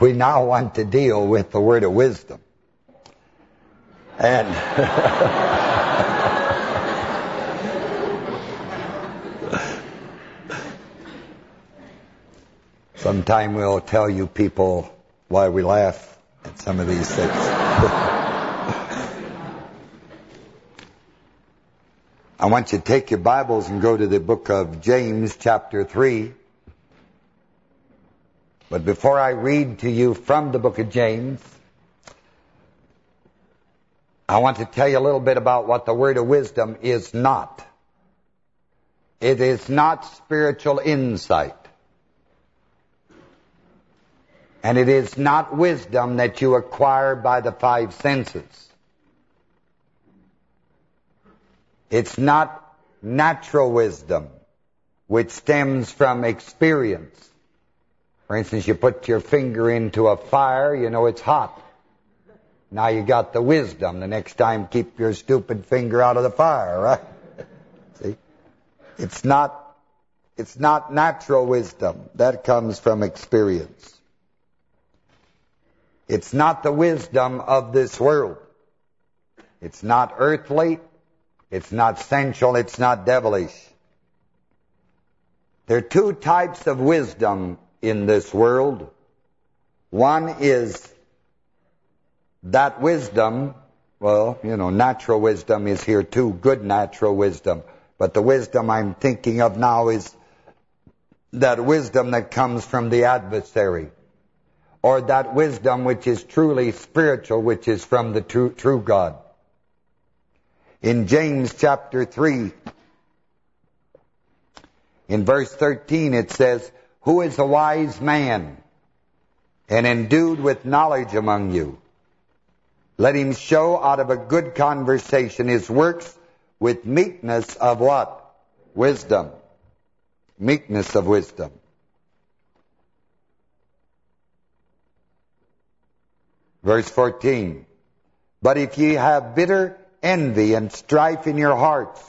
we now want to deal with the word of wisdom. And sometime we'll tell you people why we laugh at some of these things. I want you to take your Bibles and go to the book of James, chapter 3. But before I read to you from the book of James, I want to tell you a little bit about what the word of wisdom is not. It is not spiritual insight. And it is not wisdom that you acquire by the five senses. It's not natural wisdom, which stems from experience. For instance, you put your finger into a fire, you know it's hot. Now you got the wisdom. The next time, keep your stupid finger out of the fire, right? See? It's not it's not natural wisdom. That comes from experience. It's not the wisdom of this world. It's not earthly. It's not sensual. It's not devilish. There are two types of wisdom in this world. One is that wisdom, well, you know, natural wisdom is here too, good natural wisdom. But the wisdom I'm thinking of now is that wisdom that comes from the adversary. Or that wisdom which is truly spiritual, which is from the true, true God. In James chapter 3, in verse 13 it says, Who is a wise man and endued with knowledge among you? Let him show out of a good conversation his works with meekness of what? Wisdom. Meekness of wisdom. Verse 14. But if ye have bitter envy and strife in your hearts,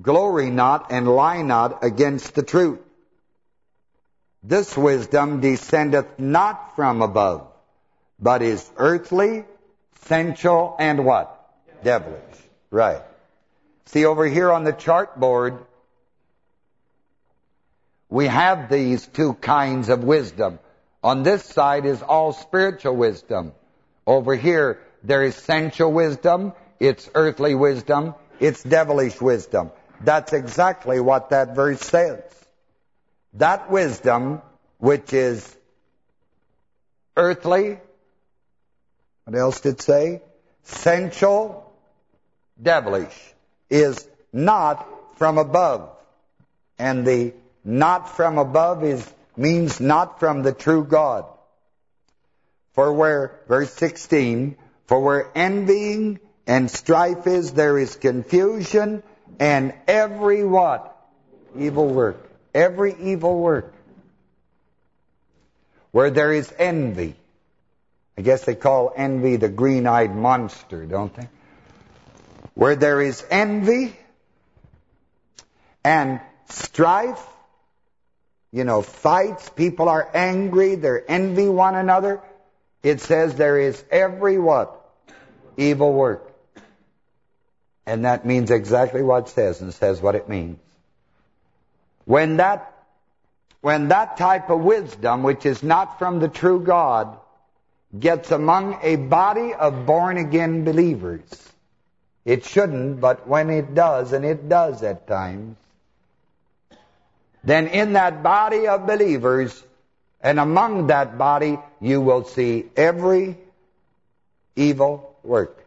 glory not and lie not against the truth. This wisdom descendeth not from above, but is earthly, sensual, and what? Devilish. Right. See, over here on the chart board, we have these two kinds of wisdom. On this side is all spiritual wisdom. Over here, there is sensual wisdom, it's earthly wisdom, it's devilish wisdom. That's exactly what that verse says. That wisdom, which is earthly, what else did it say? Sensual, devilish, is not from above. And the not from above is means not from the true God. For where, verse 16, for where envying and strife is, there is confusion and every what? Evil work. Every evil work. Where there is envy. I guess they call envy the green-eyed monster, don't they? Where there is envy and strife, you know, fights, people are angry, they envy one another. It says there is every what? Evil work. And that means exactly what it says and says what it means. When that when that type of wisdom, which is not from the true God, gets among a body of born-again believers, it shouldn't, but when it does, and it does at times, then in that body of believers, and among that body, you will see every evil work.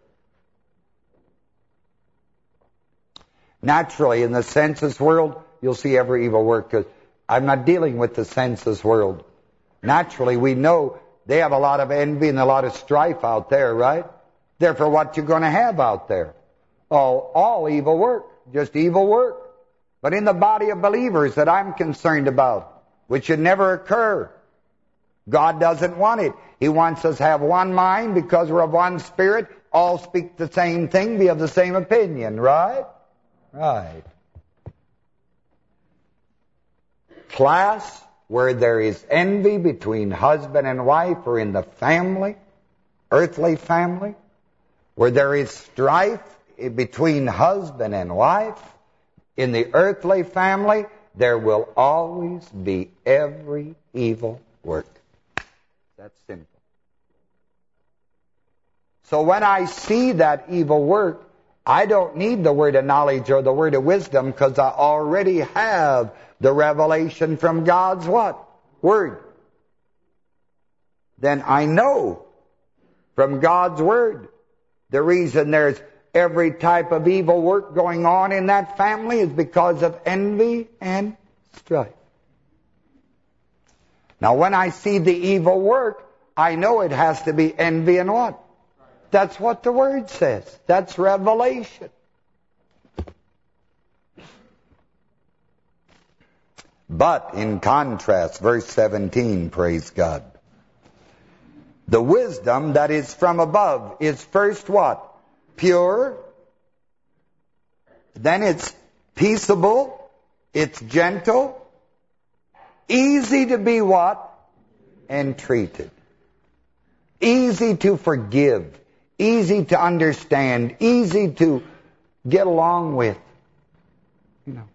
Naturally, in the senses world, you'll see every evil work. Because I'm not dealing with the senses world. Naturally, we know they have a lot of envy and a lot of strife out there, right? Therefore, what you're going to have out there? All, all evil work, just evil work. But in the body of believers that I'm concerned about, which should never occur, God doesn't want it. He wants us to have one mind because we're of one spirit, all speak the same thing, be of the same opinion, right? Right. Class where there is envy between husband and wife or in the family, earthly family, where there is strife between husband and wife, in the earthly family, there will always be every evil work. That's simple. So when I see that evil work, I don't need the word of knowledge or the word of wisdom because I already have the revelation from God's what? Word. Then I know from God's word the reason there's every type of evil work going on in that family is because of envy and strife. Now when I see the evil work, I know it has to be envy and what? That's what the Word says. That's revelation. But in contrast, verse 17, praise God. The wisdom that is from above is first what? Pure. Then it's peaceable. It's gentle. Easy to be what? Entreated. Easy to forgive. Easy to understand. Easy to get along with. You know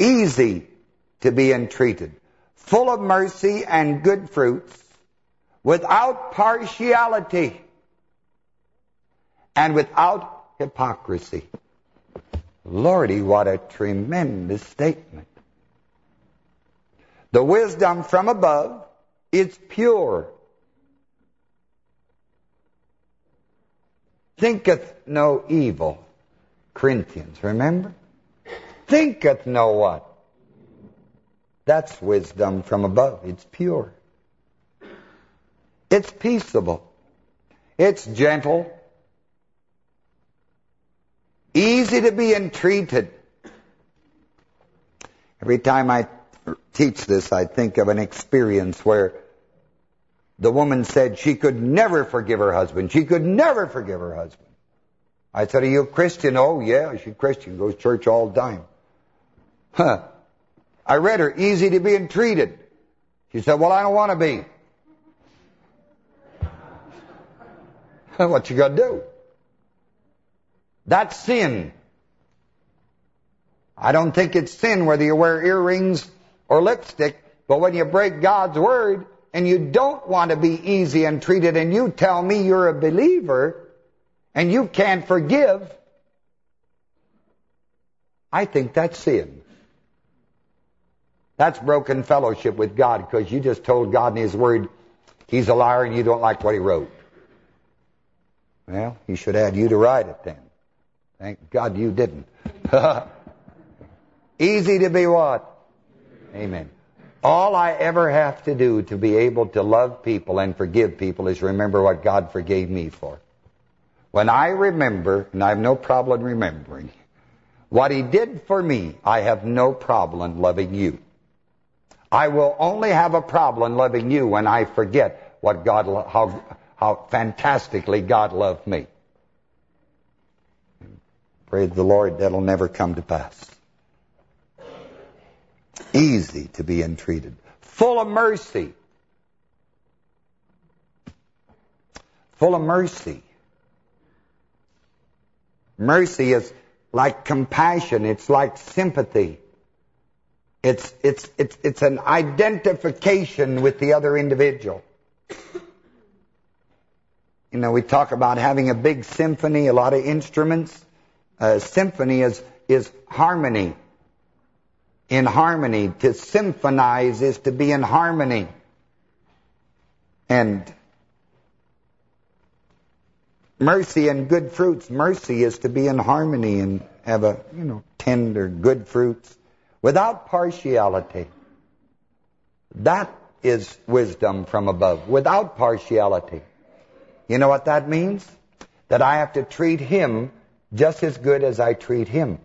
easy to be entreated, full of mercy and good fruits, without partiality, and without hypocrisy. Lordy, what a tremendous statement. The wisdom from above is pure. Thinketh no evil. Corinthians, remember? thinketh no what? That's wisdom from above. It's pure. It's peaceable. It's gentle. Easy to be entreated. Every time I teach this, I think of an experience where the woman said she could never forgive her husband. She could never forgive her husband. I said, are you a Christian? Oh, yeah, she's a Christian. Goes to church all the time. Huh. I read her, easy to be entreated. She said, well, I don't want to be. what you got to do? That's sin. I don't think it's sin whether you wear earrings or lipstick, but when you break God's word and you don't want to be easy and treated and you tell me you're a believer and you can't forgive, I think that's sin. That's broken fellowship with God because you just told God in His Word He's a liar and you don't like what He wrote. Well, He should add you to write it then. Thank God you didn't. Easy to be what? Amen. All I ever have to do to be able to love people and forgive people is remember what God forgave me for. When I remember, and I have no problem remembering, what He did for me, I have no problem loving you. I will only have a problem loving you when I forget what God, how, how fantastically God loved me. Praise the Lord, that'll never come to pass. Easy to be entreated. Full of mercy. Full of mercy. Mercy is like compassion. It's like sympathy. It's, it's, it's, it's an identification with the other individual. You know, we talk about having a big symphony, a lot of instruments. A symphony is, is harmony. In harmony. To symphonize is to be in harmony. And mercy and good fruits. Mercy is to be in harmony and have a, you know, tender, good fruits without partiality. That is wisdom from above, without partiality. You know what that means? That I have to treat him just as good as I treat him.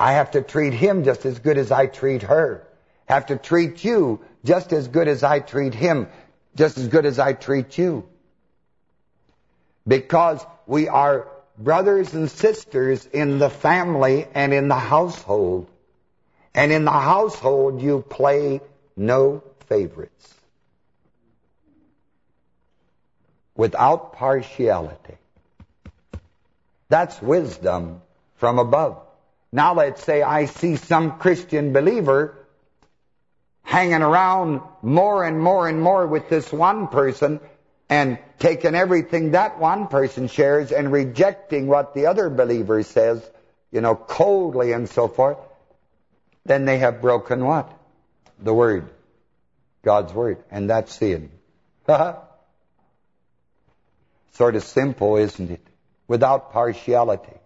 I have to treat him just as good as I treat her. Have to treat you just as good as I treat him, just as good as I treat you. Because we are brothers and sisters in the family and in the household. And in the household, you play no favorites. Without partiality. That's wisdom from above. Now let's say I see some Christian believer hanging around more and more and more with this one person and taking everything that one person shares and rejecting what the other believer says, you know, coldly and so forth, then they have broken what? The Word. God's Word. And that's sin. sort of simple, isn't it? Without partiality.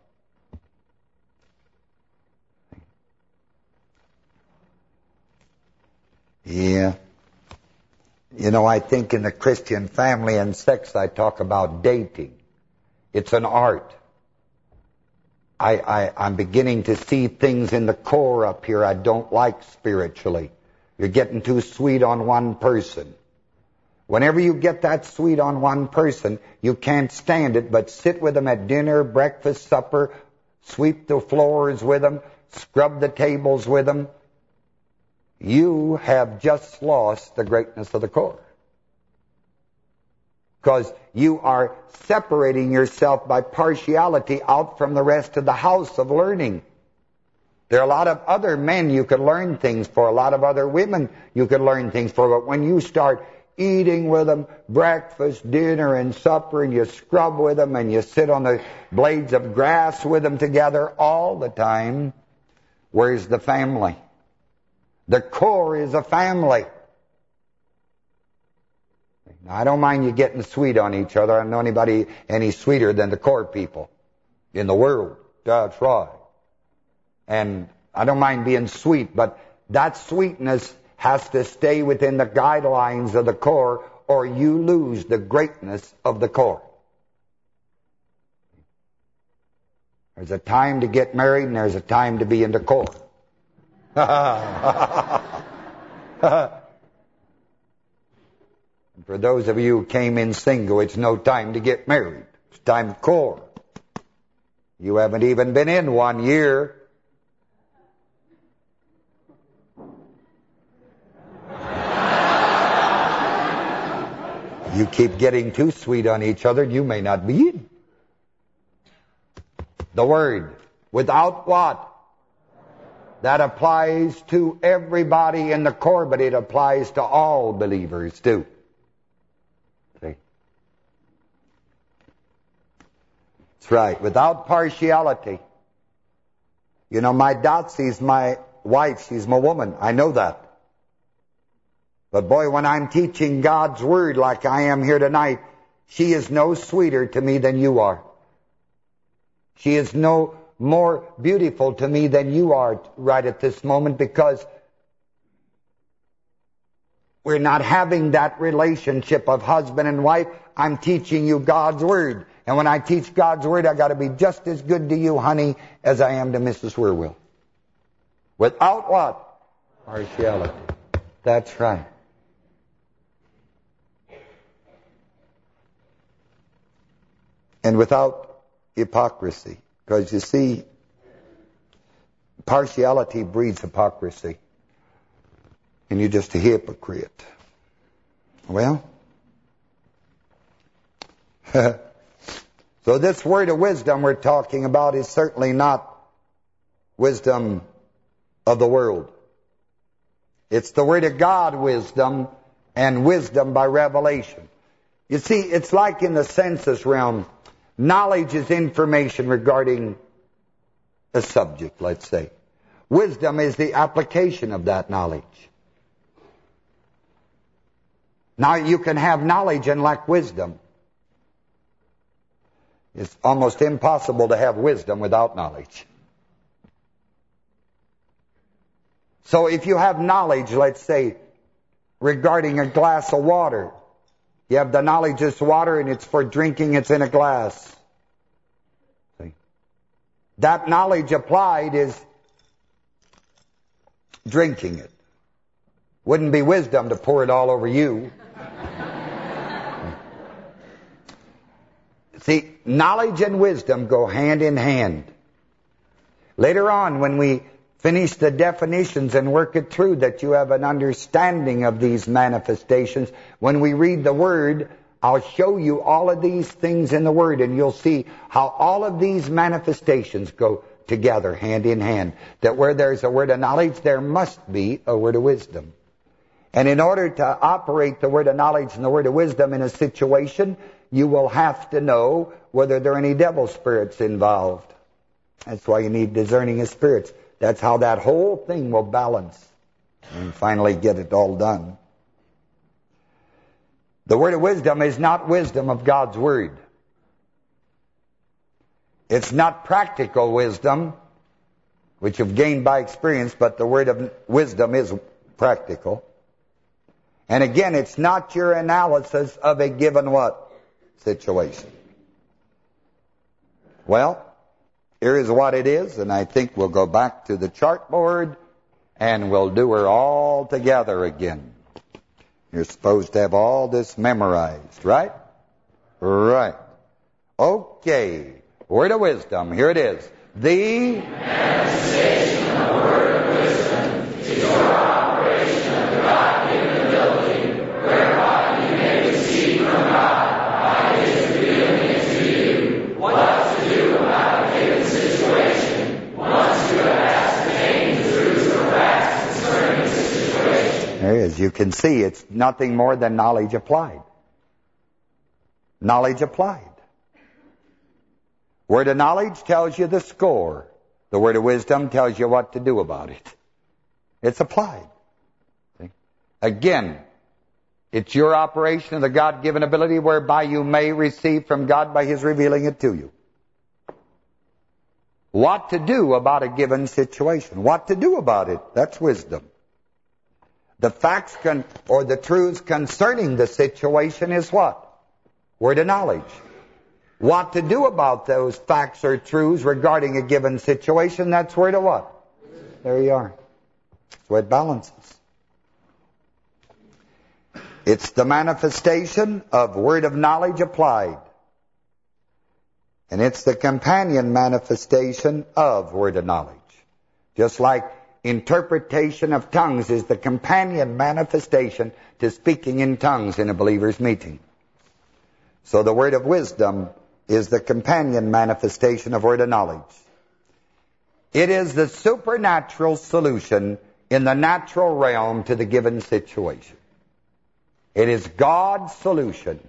Yeah. You know, I think in the Christian family and sex, I talk about dating. It's an art. I, I, I'm beginning to see things in the Corps up here I don't like spiritually. You're getting too sweet on one person. Whenever you get that sweet on one person, you can't stand it, but sit with them at dinner, breakfast, supper, sweep the floors with them, scrub the tables with them, you have just lost the greatness of the Corps. Because you are separating yourself by partiality out from the rest of the house of learning. There are a lot of other men you could learn things for, a lot of other women you could learn things for, but when you start eating with them, breakfast, dinner, and supper, and you scrub with them, and you sit on the blades of grass with them together all the time, where's the family? The Corps is a family. Now, I don't mind you getting sweet on each other. I don't know anybody any sweeter than the Corps people in the world. That's right. And I don't mind being sweet, but that sweetness has to stay within the guidelines of the Corps or you lose the greatness of the Corps. There's a time to get married and there's a time to be in the Corps. and for those of you who came in single, it's no time to get married. It's time to core. You haven't even been in one year. You keep getting too sweet on each other, you may not be in. The word, without what? That applies to everybody in the Corps, but it applies to all believers too. See? That's right. Without partiality. You know, my Dotsie's my wife. She's my woman. I know that. But boy, when I'm teaching God's Word like I am here tonight, she is no sweeter to me than you are. She is no more beautiful to me than you are right at this moment because we're not having that relationship of husband and wife. I'm teaching you God's Word. And when I teach God's Word, i got to be just as good to you, honey, as I am to Mrs. Wierwille. Without what? Partiality. That's right. And without hypocrisy. Because you see, partiality breeds hypocrisy. And you're just a hypocrite. Well, so this word of wisdom we're talking about is certainly not wisdom of the world. It's the word of God wisdom and wisdom by revelation. You see, it's like in the senses realm. Knowledge is information regarding a subject, let's say. Wisdom is the application of that knowledge. Now you can have knowledge and lack wisdom. It's almost impossible to have wisdom without knowledge. So if you have knowledge, let's say, regarding a glass of water, you have the knowledge it's water and it's for drinking, it's in a glass. See? That knowledge applied is drinking it. Wouldn't be wisdom to pour it all over you. See, knowledge and wisdom go hand in hand. Later on, when we Finish the definitions and work it through that you have an understanding of these manifestations. When we read the Word, I'll show you all of these things in the Word, and you'll see how all of these manifestations go together, hand in hand. That where there's a word of knowledge, there must be a word of wisdom. And in order to operate the word of knowledge and the word of wisdom in a situation, you will have to know whether there are any devil spirits involved. That's why you need discerning of spirits. That's how that whole thing will balance and finally get it all done. The word of wisdom is not wisdom of God's word. It's not practical wisdom, which you've gained by experience, but the word of wisdom is practical. And again, it's not your analysis of a given what? Situation. Well, here is what it is, and I think we'll go back to the chart board and we'll do her all together again. You're supposed to have all this memorized, right? Right. Okay. Word of wisdom. Here it is. The manifestation of the word of wisdom is your operation of the God-given ability whereby you may receive from God by His revealing it to you what to do about a given situation once you have ascertained the truths or facts concerning the situation. There is. You can see it's nothing more than knowledge applied. Knowledge applied. Word of knowledge tells you the score. The word of wisdom tells you what to do about it. It's applied. See? Again, it's your operation of the God-given ability whereby you may receive from God by His revealing it to you. What to do about a given situation. What to do about it. That's wisdom. The facts can, or the truths concerning the situation is what? Word of knowledge. What to do about those facts or truths regarding a given situation, that's word of what? There you are. That's where it balances. It's the manifestation of word of knowledge applied. And it's the companion manifestation of word of knowledge. Just like interpretation of tongues is the companion manifestation to speaking in tongues in a believer's meeting. So the word of wisdom is the companion manifestation of word of knowledge. It is the supernatural solution in the natural realm to the given situation. It is God's solution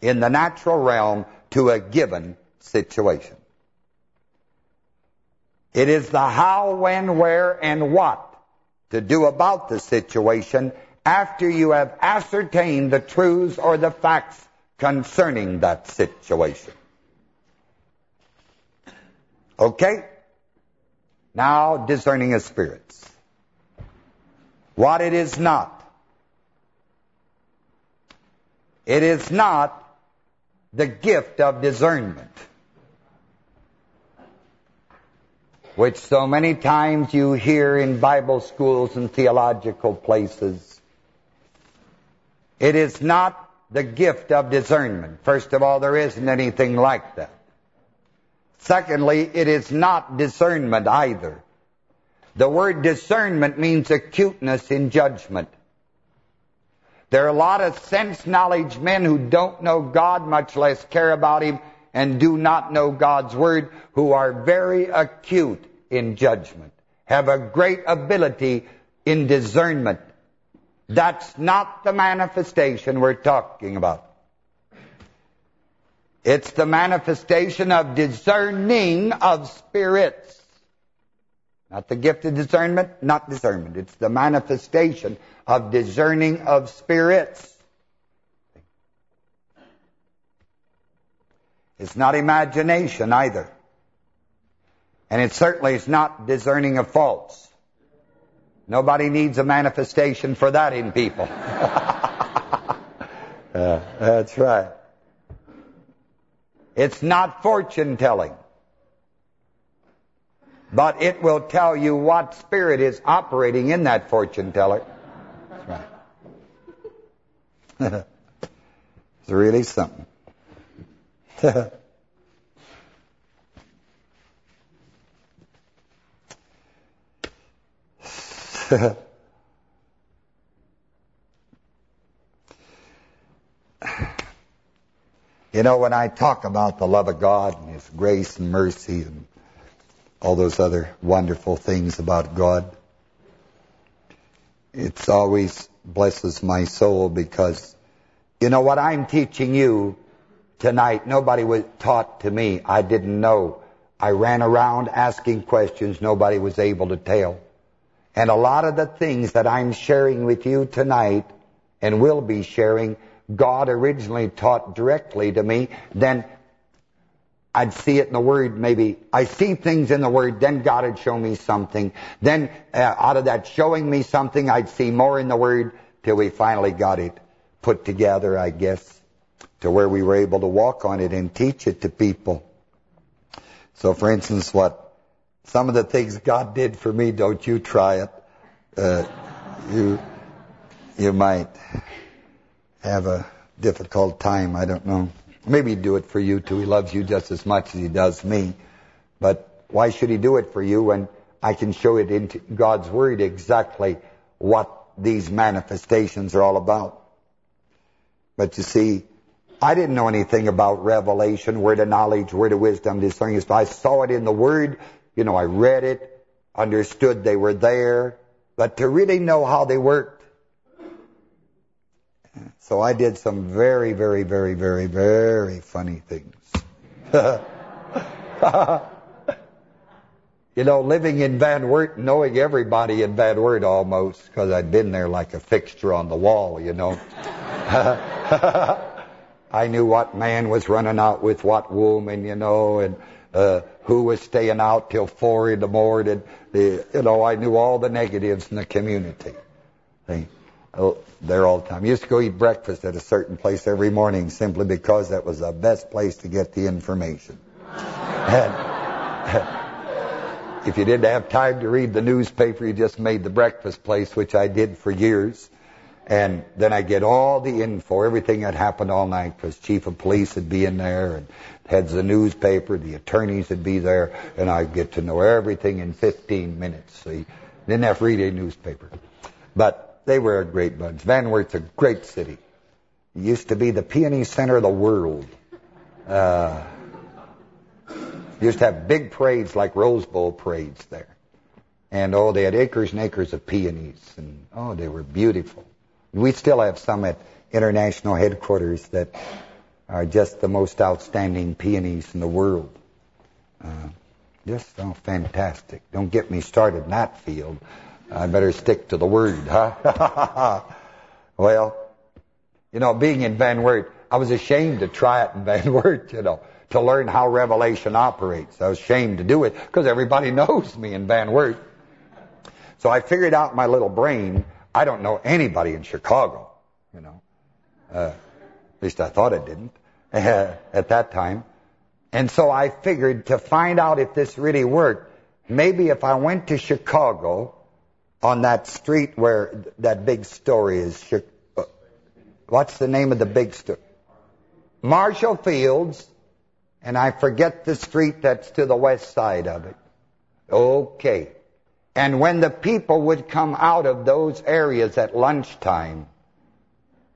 in the natural realm to a given situation. It is the how, when, where, and what to do about the situation after you have ascertained the truths or the facts concerning that situation. Okay? Now, discerning of spirits. What it is not. It is not the gift of discernment. Which so many times you hear in Bible schools and theological places. It is not the gift of discernment. First of all, there isn't anything like that. Secondly, it is not discernment either. The word discernment means acuteness in judgment. There are a lot of sense knowledge men who don't know God, much less care about Him, and do not know God's Word, who are very acute in judgment, have a great ability in discernment. That's not the manifestation we're talking about. It's the manifestation of discerning of spirits. Not the gift of discernment, not discernment. It's the manifestation of discerning of spirits. It's not imagination either. And it certainly is not discerning of faults. Nobody needs a manifestation for that in people. uh, that's right. It's not fortune telling. But it will tell you what spirit is operating in that fortune teller. That's right. it's really something. You know, when I talk about the love of God and His grace and mercy and all those other wonderful things about God, it's always blesses my soul because, you know, what I'm teaching you tonight, nobody was taught to me. I didn't know. I ran around asking questions nobody was able to tell. And a lot of the things that I'm sharing with you tonight and will be sharing, God originally taught directly to me. Then I'd see it in the Word maybe. I see things in the Word, then God would show me something. Then uh, out of that showing me something, I'd see more in the Word till we finally got it put together, I guess, to where we were able to walk on it and teach it to people. So for instance, what some of the things God did for me, don't you try it. Uh, you you might have a difficult time, I don't know. Maybe he'd do it for you too. He loves you just as much as he does me. But why should he do it for you when I can show it in God's Word exactly what these manifestations are all about? But you see, I didn't know anything about revelation, word of knowledge, word of wisdom, things. I saw it in the Word. You know, I read it, understood they were there. But to really know how they worked, so I did some very, very, very, very, very funny things. you know, living in Van Wert, knowing everybody in Van Wert almost, because I'd been there like a fixture on the wall, you know. I knew what man was running out with what woman, you know, and uh, who was staying out till four in the morning. The, you know, I knew all the negatives in the community. See, oh, there all the time. I used to go eat breakfast at a certain place every morning simply because that was the best place to get the information. And if you didn't have time to read the newspaper, you just made the breakfast place, which I did for years. And then I get all the info, everything that happened all night, because chief of police would be in there, and heads of the newspaper, the attorneys would be there, and I'd get to know everything in 15 minutes. See, didn't have to read a newspaper. But they were a great bunch. Van Wert's a great city. It used to be the peony center of the world. Uh, used to have big parades like Rose Bowl parades there. And, oh, they had acres and acres of peonies. And, oh, they were beautiful. We still have some at international headquarters that are just the most outstanding peonies in the world. Uh, just oh, fantastic. Don't get me started in that field. I better stick to the word, huh? well, you know, being in Van Wert, I was ashamed to try it in Van Wert, you know, to learn how Revelation operates. I was ashamed to do it because everybody knows me in Van Wert. So I figured out my little brain I don't know anybody in Chicago, you know. Uh, at least I thought I didn't at that time. And so I figured to find out if this really worked, maybe if I went to Chicago on that street where that big store is, uh, what's the name of the big store? Marshall Field's, and I forget the street that's to the west side of it. Okay. And when the people would come out of those areas at lunchtime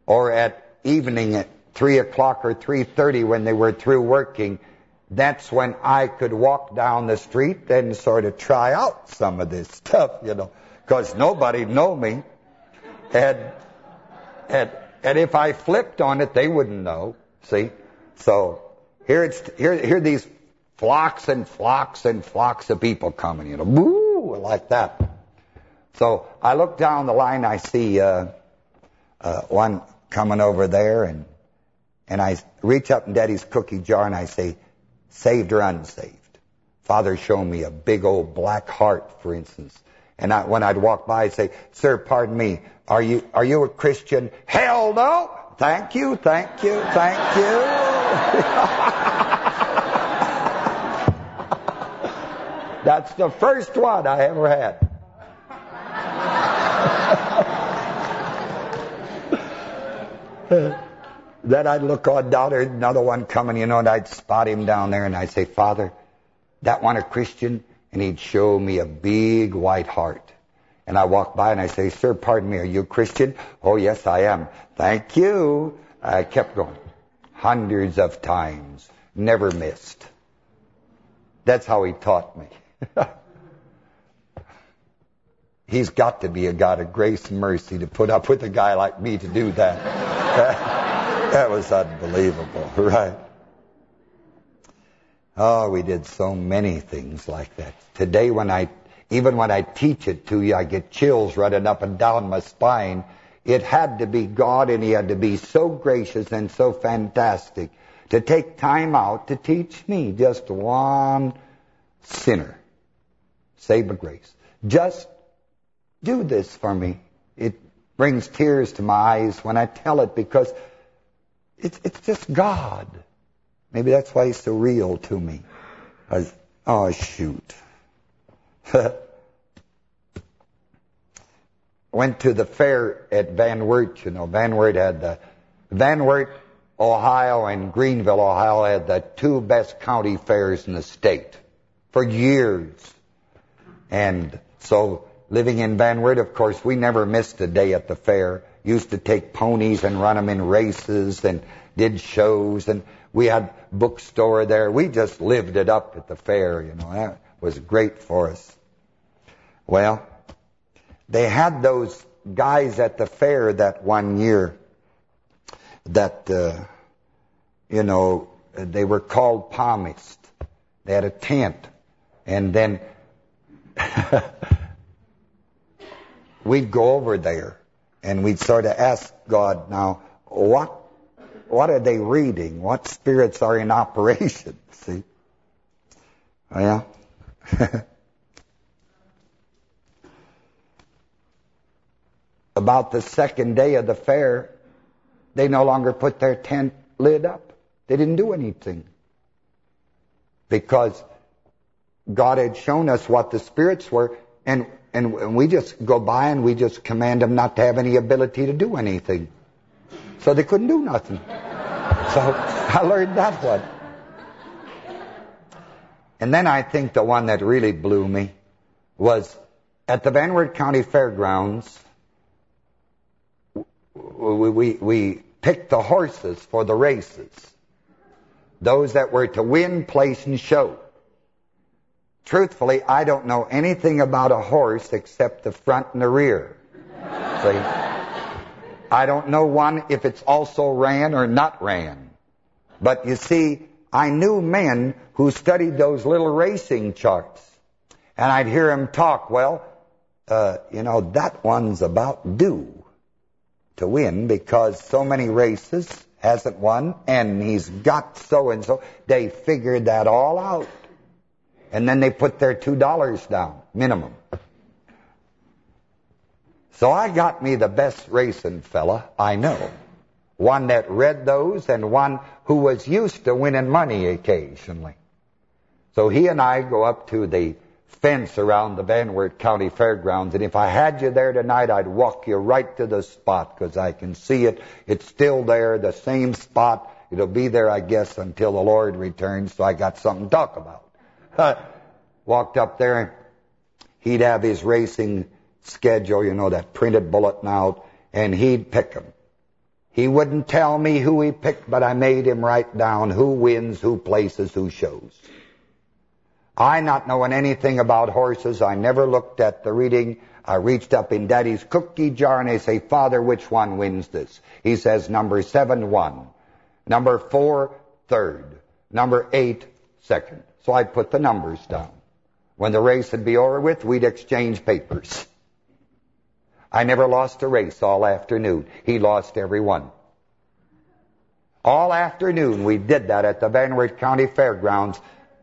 or at evening at 3 o'clock or 3.30 when they were through working, that's when I could walk down the street and sort of try out some of this stuff, you know, because nobody know me. And, and, and if I flipped on it, they wouldn't know, see? So here it's here, here these flocks and flocks and flocks of people coming, you know, Like that. So I look down the line, I see uh, uh, one coming over there, and and I reach up in Daddy's cookie jar and I say, saved or unsaved? Father showed me a big old black heart, for instance. And I, when I'd walk by, I'd say, sir, pardon me, are you are you a Christian? Hell no! Thank you, thank you, thank you. That's the first one I ever had. then I'd look on down there, another one coming, you know, and I'd spot him down there, and I'd say, Father, that one a Christian? And he'd show me a big white heart. And I walk by and I say, sir, pardon me, are you a Christian? Oh, yes, I am. Thank you. I kept going. Hundreds of times. Never missed. That's how he taught me. He's got to be a God of grace and mercy to put up with a guy like me to do that. that was unbelievable, right? Oh, we did so many things like that. Today when I, even when I teach it to you, I get chills running up and down my spine. It had to be God and He had to be so gracious and so fantastic to take time out to teach me, just one sinner, by grace. Just do this for me. It brings tears to my eyes when I tell it because it's, it's just God. Maybe that's why he's so real to me. Was, oh, shoot. Went to the fair at Van Wert, you know. Van Wert had the... Van Wert, Ohio, and Greenville, Ohio had the two best county fairs in the state for years. And so living in Van Wert, of course, we never missed a day at the fair. Used to take ponies and run them in races and did shows. And we had bookstore there. We just lived it up at the fair, you know. That was great for us. Well, they had those guys at the fair that one year that, uh, you know, they were called palmists. They had a tent. And then we'd go over there and we'd sort of ask God, now, what what are they reading? What spirits are in operation? See? Yeah. about the second day of the fair, they no longer put their tent lid up. They didn't do anything. Because God had shown us what the spirits were, and, and we just go by and we just command them not to have any ability to do anything. So they couldn't do nothing. So I learned that one. And then I think the one that really blew me was at the Van Wert County Fairgrounds, we, we, we picked the horses for the races. Those that were to win, place, and show. Truthfully, I don't know anything about a horse except the front and the rear. See? I don't know one if it's also ran or not ran. But you see, I knew men who studied those little racing charts. And I'd hear them talk, well, uh, you know, that one's about due to win because so many races hasn't won and he's got so-and-so. They figured that all out. And then they put their $2 down, minimum. So I got me the best racing fella I know. One that read those and one who was used to winning money occasionally. So he and I go up to the fence around the Van Wert County Fairgrounds, and if I had you there tonight, I'd walk you right to the spot because I can see it. It's still there, the same spot. It'll be there, I guess, until the Lord returns, so I got something to talk about. Walked up there, and he'd have his racing schedule, you know, that printed bulletin out, and he'd pick them. He wouldn't tell me who he picked, but I made him write down who wins, who places, who shows. I not knowing anything about horses, I never looked at the reading. I reached up in Daddy's cookie jar and I say, Father, which one wins this? He says, number seven, one. Number four, third. Number eight, second. So I put the numbers down. When the race would be over with, we'd exchange papers. I never lost a race all afternoon. He lost every one. All afternoon we did that at the Van Wert County Fairgrounds,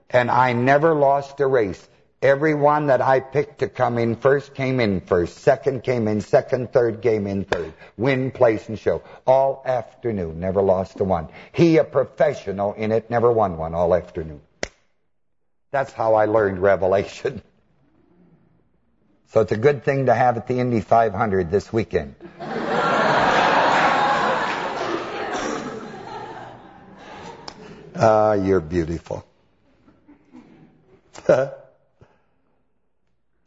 and I never lost a race. Every one that I picked to come in first came in first. Second came in second. Third came in third. Win, place, and show. All afternoon. Never lost a one. He, a professional in it, never won one all afternoon. That's how I learned Revelation. So it's a good thing to have at the Indy 500 this weekend. Ah, you're beautiful.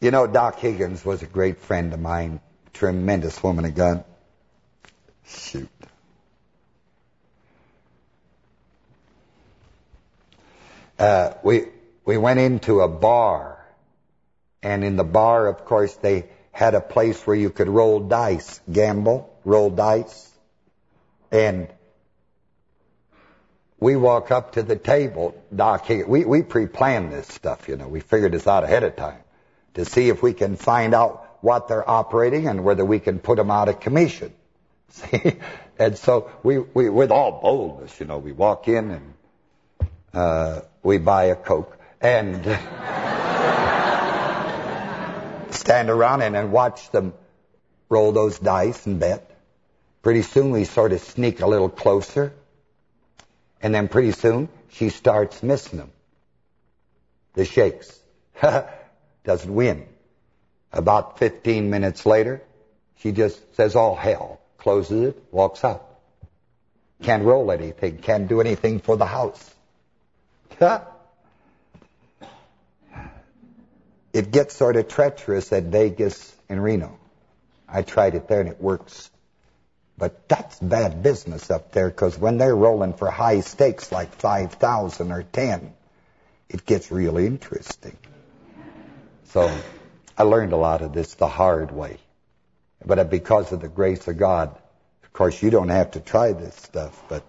You know, Doc Higgins was a great friend of mine, tremendous woman of God. Shoot. Uh, we we went into a bar, and in the bar, of course, they had a place where you could roll dice, gamble, roll dice, and we walk up to the table, Doc, we, we pre-planned this stuff, you know. We figured this out ahead of time to see if we can find out what they're operating and whether we can put them out of commission. See? And so we, we with all boldness, you know, we walk in and uh, we buy a Coke and stand around and, and watch them roll those dice and bet. Pretty soon we sort of sneak a little closer and then pretty soon, she starts missing them. The shakes. Doesn't win. About 15 minutes later, she just says, all hell, closes it, walks out. Can't roll anything, can't do anything for the house. it gets sort of treacherous at Vegas and Reno. I tried it there and it works but that's bad business up there because when they're rolling for high stakes like 5,000 or 10, it gets really interesting. So I learned a lot of this the hard way. But because of the grace of God, of course, you don't have to try this stuff, but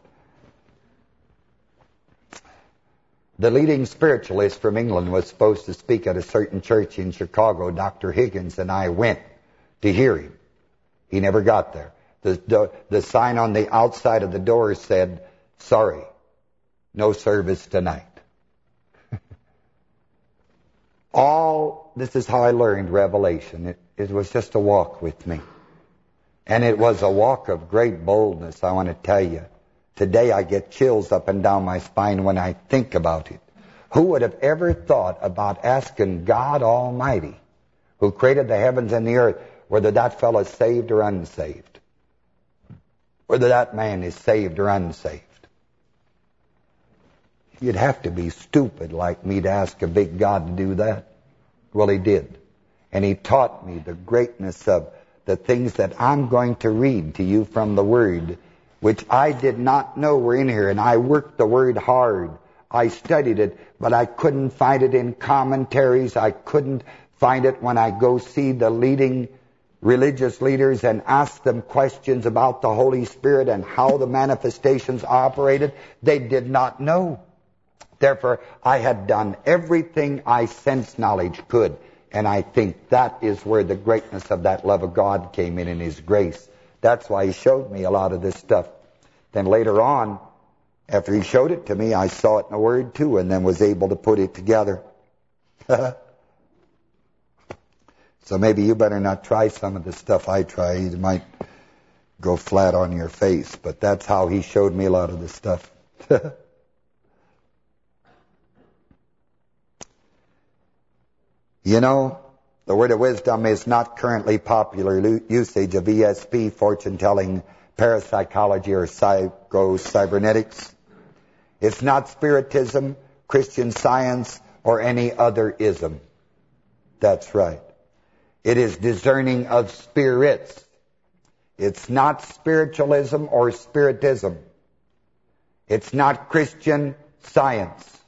the leading spiritualist from England was supposed to speak at a certain church in Chicago. Dr. Higgins and I went to hear him. He never got there. The, the, sign on the outside of the door said, sorry, no service tonight. All, this is how I learned Revelation. It, it was just a walk with me. And it was a walk of great boldness, I want to tell you. Today I get chills up and down my spine when I think about it. Who would have ever thought about asking God Almighty, who created the heavens and the earth, whether that fellow is saved or unsaved? whether that man is saved or unsaved. You'd have to be stupid like me to ask a big God to do that. Well, he did. And he taught me the greatness of the things that I'm going to read to you from the Word, which I did not know were in here. And I worked the Word hard. I studied it, but I couldn't find it in commentaries. I couldn't find it when I go see the leading religious leaders and ask them questions about the Holy Spirit and how the manifestations operated, they did not know. Therefore, I had done everything I sense knowledge could. And I think that is where the greatness of that love of God came in in His grace. That's why He showed me a lot of this stuff. Then later on, after He showed it to me, I saw it in a Word too, and then was able to put it together. So maybe you better not try some of the stuff I try. You might go flat on your face. But that's how he showed me a lot of this stuff. you know, the word of wisdom is not currently popular usage of ESP, fortune-telling, parapsychology, or psycho-cybernetics. It's not spiritism, Christian science, or any other ism. That's right. It is discerning of spirits. It's not spiritualism or spiritism. It's not Christian science.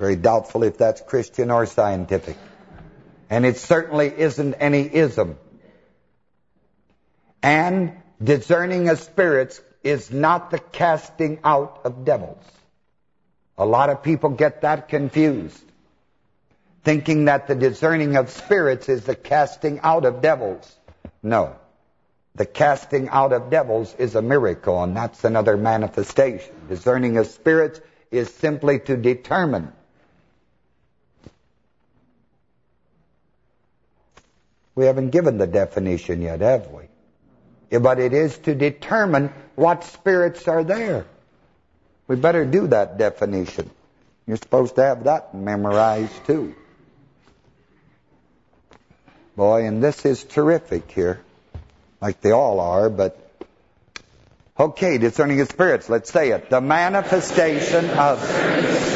Very doubtful if that's Christian or scientific. And it certainly isn't any ism. And discerning of spirits is not the casting out of devils. A lot of people get that confused thinking that the discerning of spirits is the casting out of devils. No. The casting out of devils is a miracle, and that's another manifestation. Discerning of spirits is simply to determine. We haven't given the definition yet, have we? But it is to determine what spirits are there. We better do that definition. You're supposed to have that memorized too. Boy, and this is terrific here, like they all are, but... Okay, discerning of spirits, let's say it. The manifestation of...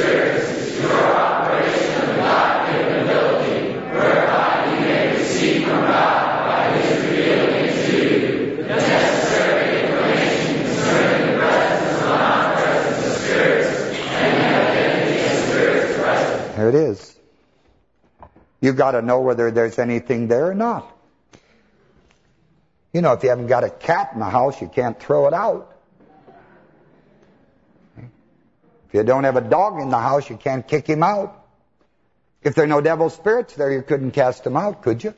You got to know whether there's anything there or not. You know, if you haven't got a cat in the house, you can't throw it out. If you don't have a dog in the house, you can't kick him out. If there are no devil spirits there, you couldn't cast them out, could you?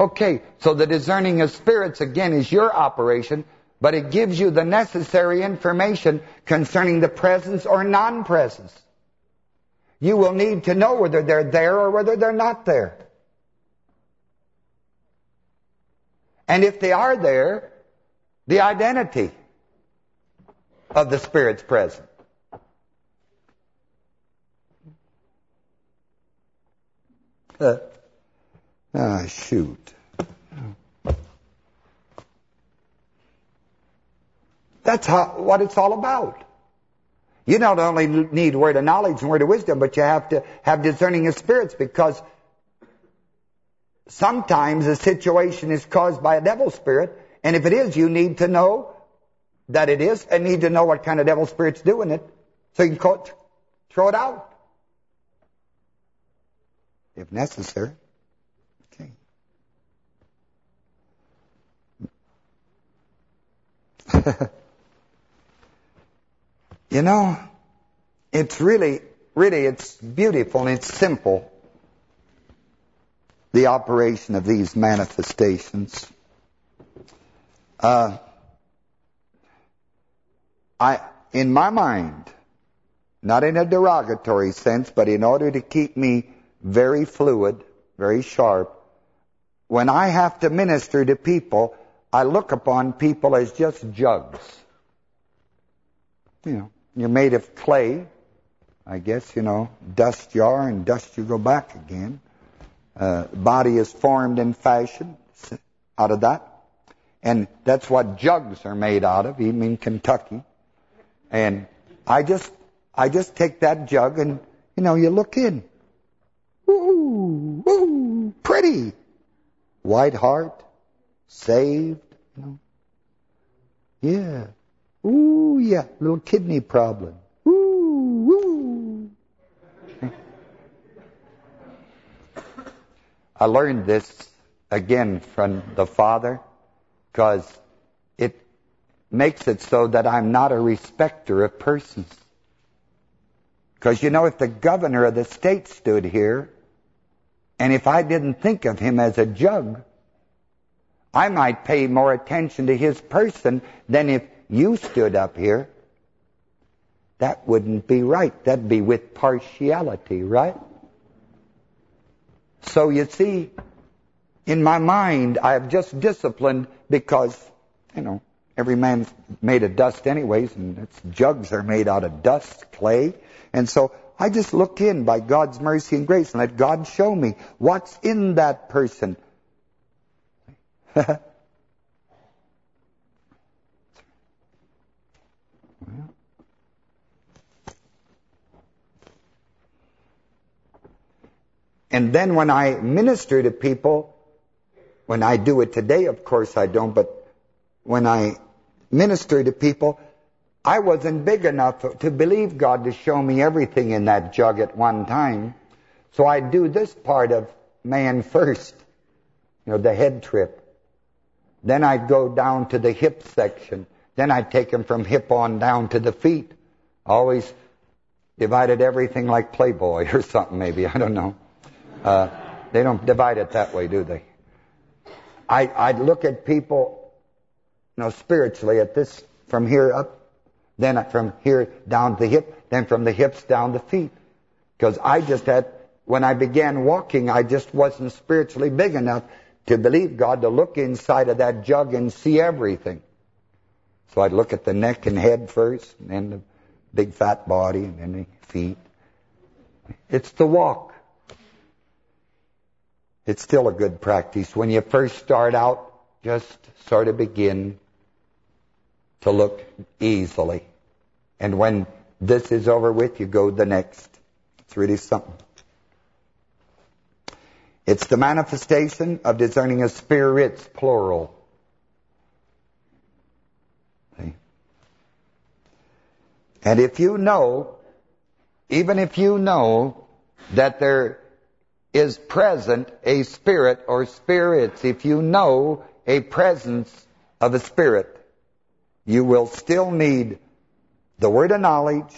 Okay, so the discerning of spirits, again, is your operation, but it gives you the necessary information concerning the presence or non-presence. You will need to know whether they're there or whether they're not there. And if they are there, the identity of the Spirit's present. Uh, ah, shoot. That's how, what it's all about. You not only need word of knowledge and word of wisdom, but you have to have discerning of spirits because sometimes a situation is caused by a devil spirit, and if it is, you need to know that it is, and need to know what kind of devil spirit's doing it, so you can throw it out. If necessary. Okay. you know, it's really, really, it's beautiful and it's simple the operation of these manifestations. Uh, I, in my mind, not in a derogatory sense, but in order to keep me very fluid, very sharp, when I have to minister to people, I look upon people as just jugs. You know, you're made of clay, I guess, you know, dust you are and dust you go back again uh, body is formed and fashioned out of that. And that's what jugs are made out of, even in Kentucky. And I just I just take that jug and, you know, you look in. Ooh, ooh, pretty. White heart, saved, you know. Yeah. Ooh, yeah, little kidney problem. Ooh, ooh. I learned this again from the Father because it makes it so that I'm not a respecter of persons. Because, you know, if the governor of the state stood here, and if I didn't think of him as a jug, I might pay more attention to his person than if you stood up here. That wouldn't be right. That'd be with partiality, right? So you see, in my mind, I have just disciplined because, you know, every man's made of dust anyways, and its jugs are made out of dust, clay. And so I just look in by God's mercy and grace and let God show me what's in that person. And then when I minister to people, when I do it today, of course I don't, but when I minister to people, I wasn't big enough to believe God to show me everything in that jug at one time. So I do this part of man first, you know, the head trip. Then I'd go down to the hip section. Then I'd take him from hip on down to the feet. Always divided everything like Playboy or something maybe, I don't know. Uh, they don't divide it that way, do they? I, I'd look at people, you know, spiritually at this, from here up, then from here down to the hip, then from the hips down the feet. Because I just had, when I began walking, I just wasn't spiritually big enough to believe God to look inside of that jug and see everything. So I'd look at the neck and head first, and then the big fat body, and then the feet. It's the walk. It's still a good practice. When you first start out, just sort of begin to look easily. And when this is over with, you go the next. It's really something. It's the manifestation of discerning of spirits, plural. And if you know, even if you know that there is present a spirit or spirits, if you know a presence of a spirit, you will still need the word of knowledge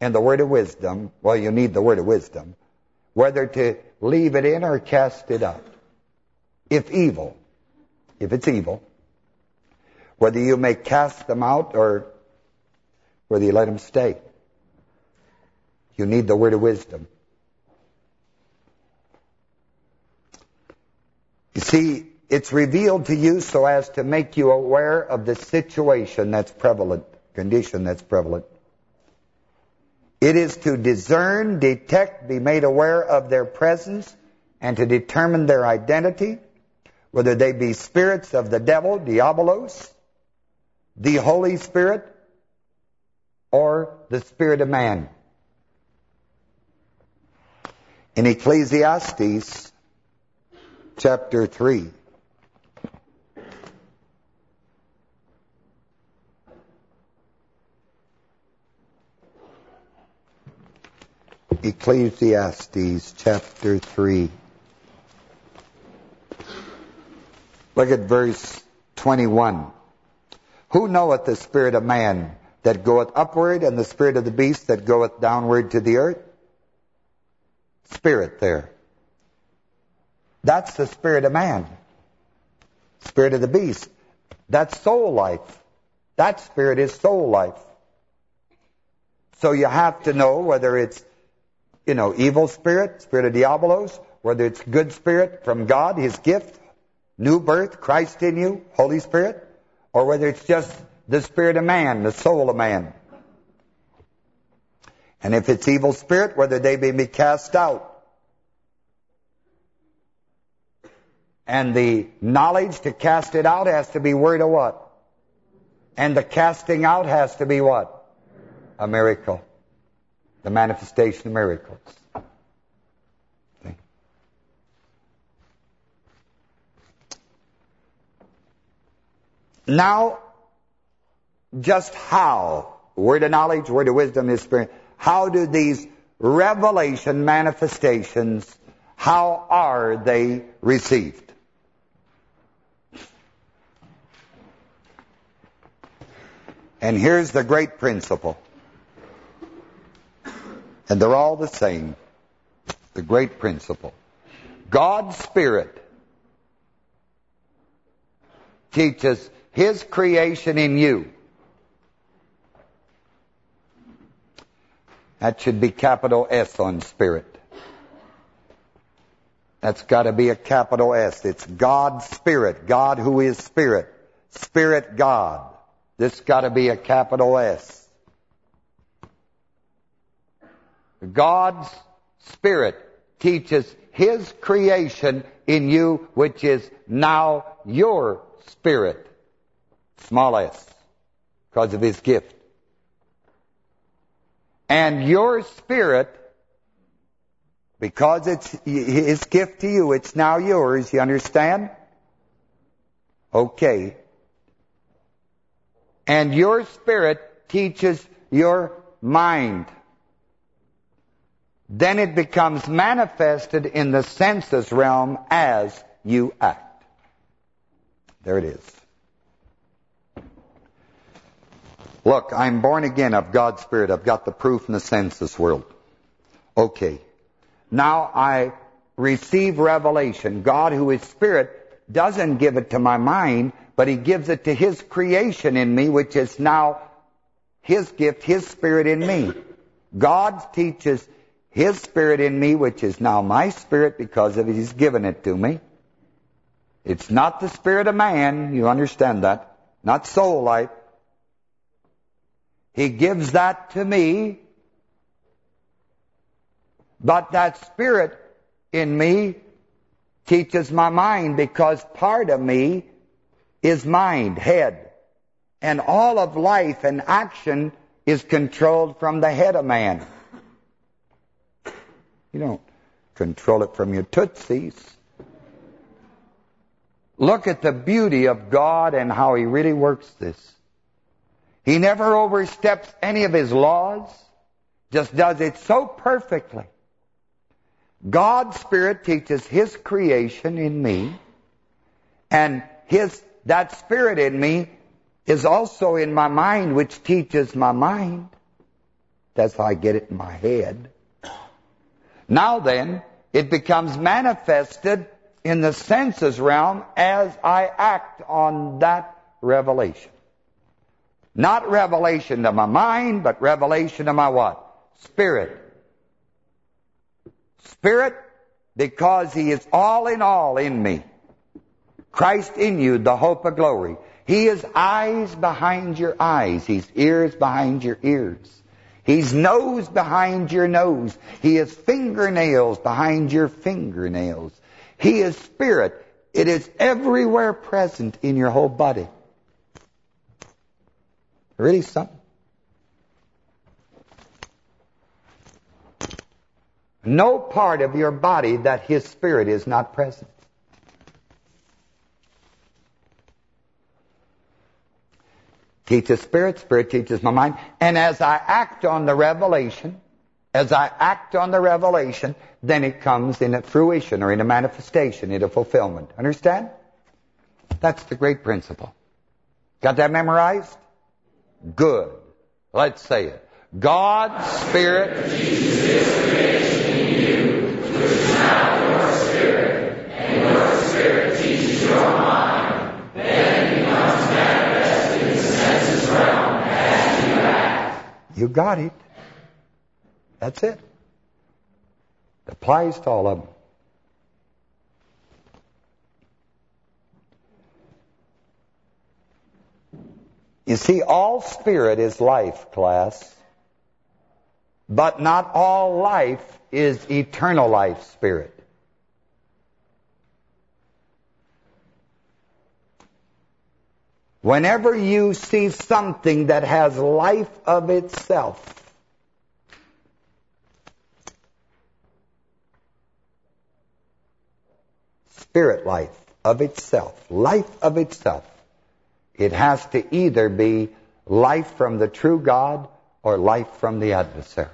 and the word of wisdom. Well, you need the word of wisdom. Whether to leave it in or cast it out. If evil, if it's evil, whether you may cast them out or whether you let them stay. You need the word of wisdom. You see, it's revealed to you so as to make you aware of the situation that's prevalent, condition that's prevalent. It is to discern, detect, be made aware of their presence, and to determine their identity, whether they be spirits of the devil, diabolos, the Holy Spirit, or the spirit of man. In Ecclesiastes chapter 3, Ecclesiastes chapter 3. Look at verse 21. Who knoweth the spirit of man that goeth upward, and the spirit of the beast that goeth downward to the earth? Spirit there. That's the spirit of man. Spirit of the beast. That's soul life. That spirit is soul life. So you have to know whether it's, you know, evil spirit, spirit of Diabolos, whether it's good spirit from God, his gift, new birth, Christ in you, Holy Spirit, or whether it's just the spirit of man, the soul of man. And if it's evil spirit, whether they may be cast out. And the knowledge to cast it out has to be word of what? And the casting out has to be what? A miracle. The manifestation of miracles. Now, just how, word of knowledge, word of wisdom, experience, how do these revelation manifestations, how are they received? And here's the great principle. And they're all the same. The great principle. God's Spirit teaches His creation in you. That should be capital S on Spirit. That's got to be a capital S. It's God's Spirit. God who is Spirit. Spirit God. This got to be a capital S. God's Spirit teaches His creation in you, which is now your spirit. Small s, because of His gift. And your spirit, because it's His gift to you, it's now yours, you understand? Okay. And your spirit teaches your mind then it becomes manifested in the senses realm as you act. There it is. Look, I'm born again of God's Spirit. I've got the proof in the senses world. Okay. Now I receive revelation. God who is Spirit doesn't give it to my mind, but He gives it to His creation in me, which is now His gift, His Spirit in me. God teaches his spirit in me, which is now my spirit because of He's given it to me. It's not the spirit of man, you understand that, not soul life. He gives that to me, but that spirit in me teaches my mind because part of me is mind, head. And all of life and action is controlled from the head of man. You don't control it from your tootsies. Look at the beauty of God and how He really works this. He never oversteps any of His laws, just does it so perfectly God's Spirit teaches His creation in me, and His that Spirit in me is also in my mind, which teaches my mind. That's how I get it in my head. Now then, it becomes manifested in the senses realm as I act on that revelation. Not revelation to my mind, but revelation to my what? Spirit. Spirit, because He is all in all in me. Christ in you, the hope of glory. He is eyes behind your eyes. He's ears behind your ears. He's nose behind your nose. He is fingernails behind your fingernails. He is spirit. It is everywhere present in your whole body. Really something. No part of your body that His Spirit is not present. Teaches Spirit, Spirit teaches my mind. And as I act on the revelation, as I act on the revelation, then it comes in a fruition or in a manifestation, in a fulfillment. Understand? That's the great principle. Got that memorized? Good. Let's say it. God spirit Jesus is created to spirit. And God's Spirit You got it. That's it. It applies to all of them. You see, all spirit is life, class. But not all life is eternal life spirit. Whenever you see something that has life of itself, spirit life of itself, life of itself, it has to either be life from the true God or life from the adversary.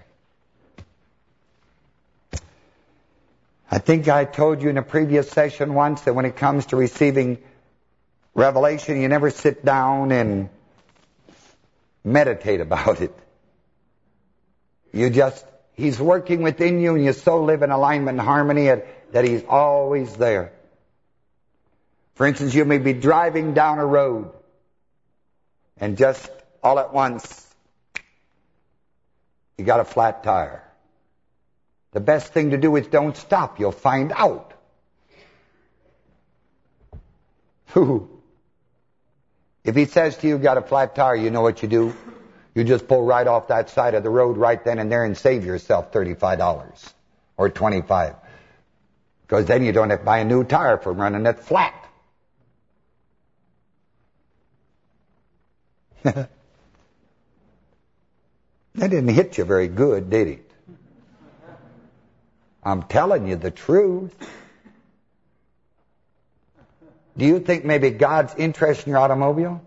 I think I told you in a previous session once that when it comes to receiving revelation, you never sit down and meditate about it. You just, he's working within you and you so live in alignment and harmony that he's always there. For instance, you may be driving down a road and just all at once you got a flat tire. The best thing to do is don't stop. You'll find out. If he says to you, you got a flat tire, you know what you do? You just pull right off that side of the road right then and there and save yourself $35 or 25 Because then you don't have to buy a new tire for running it flat. that didn't hit you very good, did it? I'm telling you the truth. Do you think maybe God's interested in your automobile?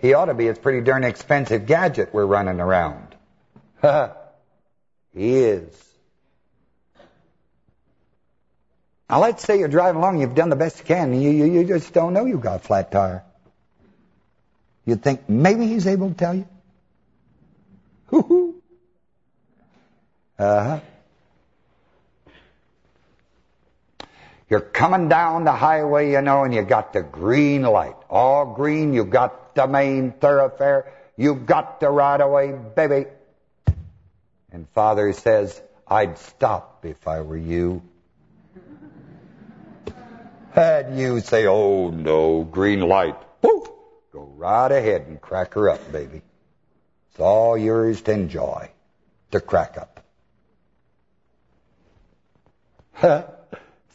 He ought to be. It's pretty darn expensive gadget we're running around. he is. Now let's say you're driving along, you've done the best you can, and you, you, you just don't know you got a flat tire. You'd think maybe he's able to tell you. Hoo-hoo. Uh-huh. You're coming down the highway, you know, and you got the green light. All green, you got the main thoroughfare. You got the right away, baby. And Father says, I'd stop if I were you. And you say, oh no, green light. Woo! Go right ahead and crack her up, baby. It's all yours to enjoy, to crack up.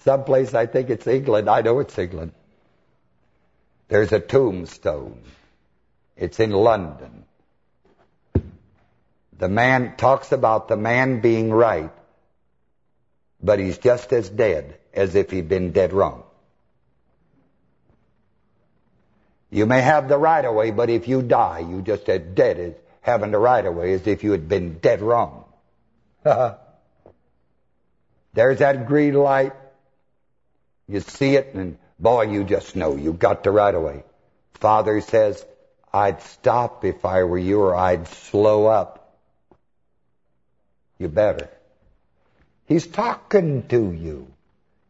Someplace, I think it's England. I know it's England. There's a tombstone. It's in London. The man talks about the man being right, but he's just as dead as if he'd been dead wrong. You may have the right of way, but if you die, you just as dead as having the right of way as if you had been dead wrong. There's that green light. You see it, and boy, you just know. You got to right away. Father says, I'd stop if I were you, or I'd slow up. You better. He's talking to you.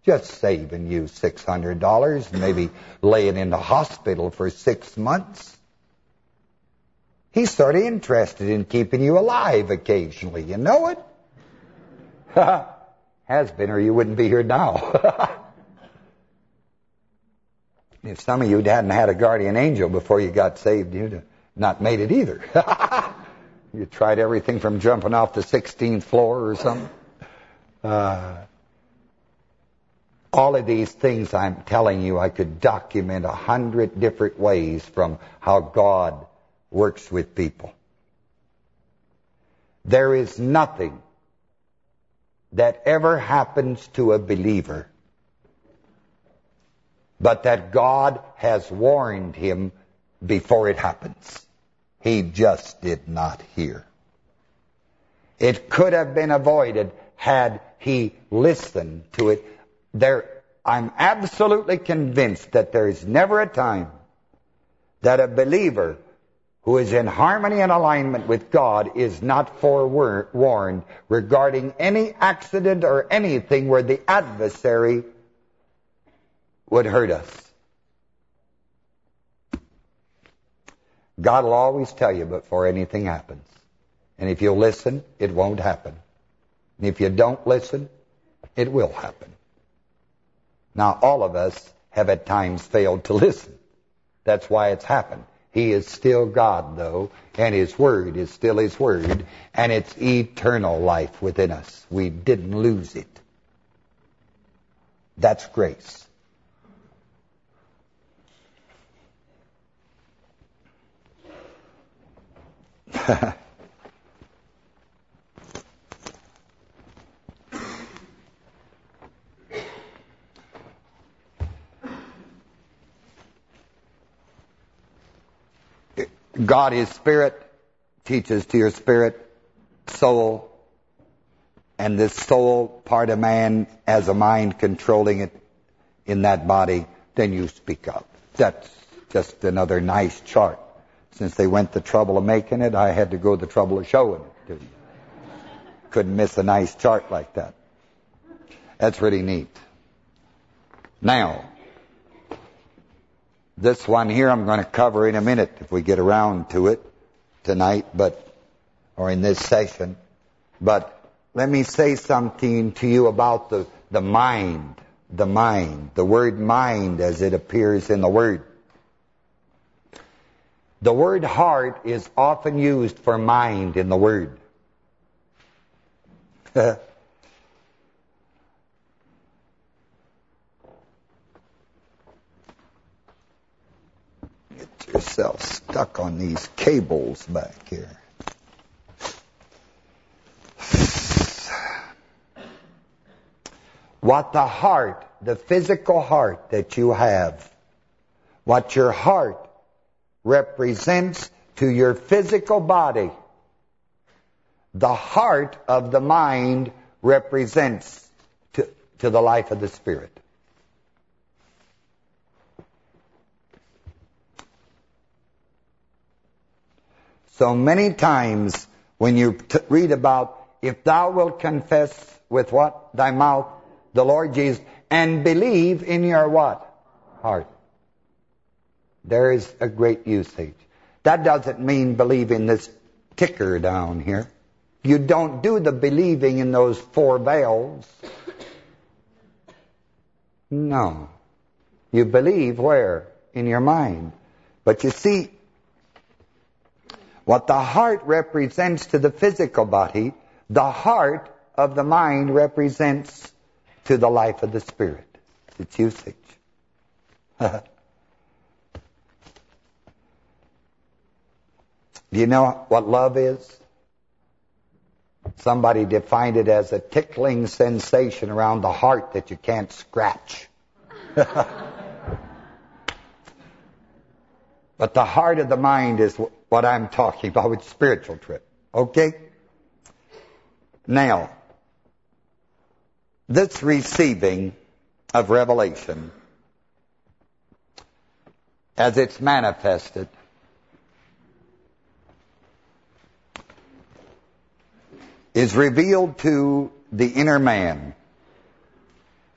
Just saving you $600, and maybe laying in the hospital for six months. He's sort of interested in keeping you alive occasionally. You know it? Ha has been, or you wouldn't be here now. if some of you hadn't had a guardian angel before you got saved, you'd have not made it either. you tried everything from jumping off the 16th floor or something. Uh, all of these things I'm telling you, I could document a hundred different ways from how God works with people. There is nothing that ever happens to a believer but that God has warned him before it happens. He just did not hear. It could have been avoided had he listened to it. There, I'm absolutely convinced that there is never a time that a believer who is in harmony and alignment with God is not forewarned regarding any accident or anything where the adversary would hurt us. God will always tell you before anything happens. And if you listen, it won't happen. And if you don't listen, it will happen. Now, all of us have at times failed to listen. That's why it's happened. He is still God, though, and His Word is still His Word, and it's eternal life within us. We didn't lose it. That's grace. God is spirit, teaches to your spirit, soul, and this soul part of man has a mind controlling it in that body, then you speak up. That's just another nice chart. Since they went the trouble of making it, I had to go the trouble of showing it to you. Couldn't miss a nice chart like that. That's really neat. Now, this one here I'm going to cover in a minute if we get around to it tonight, but or in this session. But let me say something to you about the, the mind, the mind, the word mind as it appears in the word. The word heart is often used for mind in the word. Get yourself stuck on these cables back here. What the heart, the physical heart that you have, what your heart represents to your physical body, the heart of the mind represents to, to the life of the spirit. So many times when you read about, if thou wilt confess with what? Thy mouth, the Lord Jesus, and believe in your what? Heart. There is a great usage. That doesn't mean believe in this ticker down here. You don't do the believing in those four vowels. No. You believe where? In your mind. But you see, what the heart represents to the physical body, the heart of the mind represents to the life of the spirit. It's usage. Do you know what love is? Somebody defined it as a tickling sensation around the heart that you can't scratch. but the heart of the mind is what I'm talking about with spiritual trip. Okay? Now, this receiving of revelation as it's manifested is revealed to the inner man.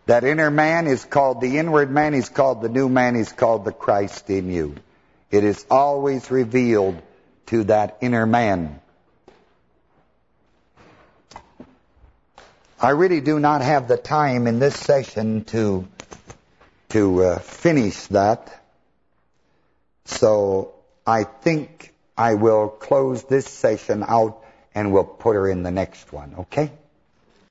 That inner man is called the inward man, is called the new man, is called the Christ in you. It is always revealed to that inner man. I really do not have the time in this session to to uh, finish that. So I think I will close this session out and we'll put her in the next one, okay?